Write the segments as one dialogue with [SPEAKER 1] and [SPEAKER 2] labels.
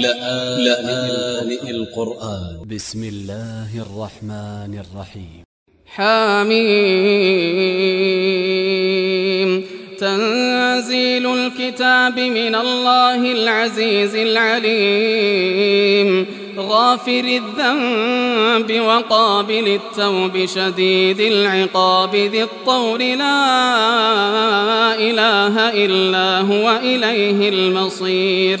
[SPEAKER 1] لآن القرآن. ب س م الله الرحمن الرحيم.
[SPEAKER 2] حميم. تنزيل الكتاب من الله العزيز العليم. غافر الذنب وقابل التوب شديد العقاب ذي الطول لا إله إلا هو إليه المصير.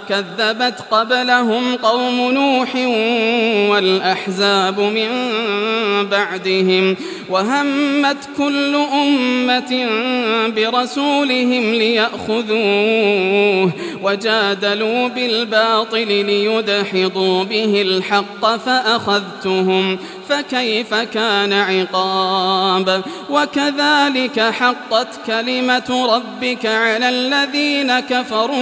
[SPEAKER 2] كذبت قبلهم قوم نوح والأحزاب من بعدهم وهمت كل أمة برسولهم ليأخذوه وجادلوا بالباطل ليدحضوا به الحق فأخذتهم فكيف كان عقاب وكذلك حقت كلمة ربك على الذين كفروا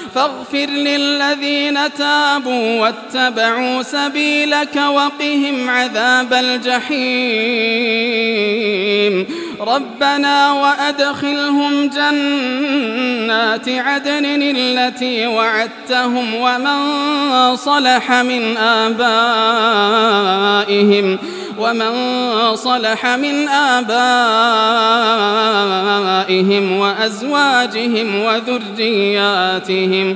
[SPEAKER 2] فاغفر للذين تابوا واتبعوا سبيلك وقهم عذاب الجحيم. ربنا وأدخلهم جنات عدن التي وعدتهم ومن صلح من آبائهم. ومن صلح من آبائهم وأزواجهم وذرياتهم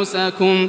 [SPEAKER 2] أنفسكم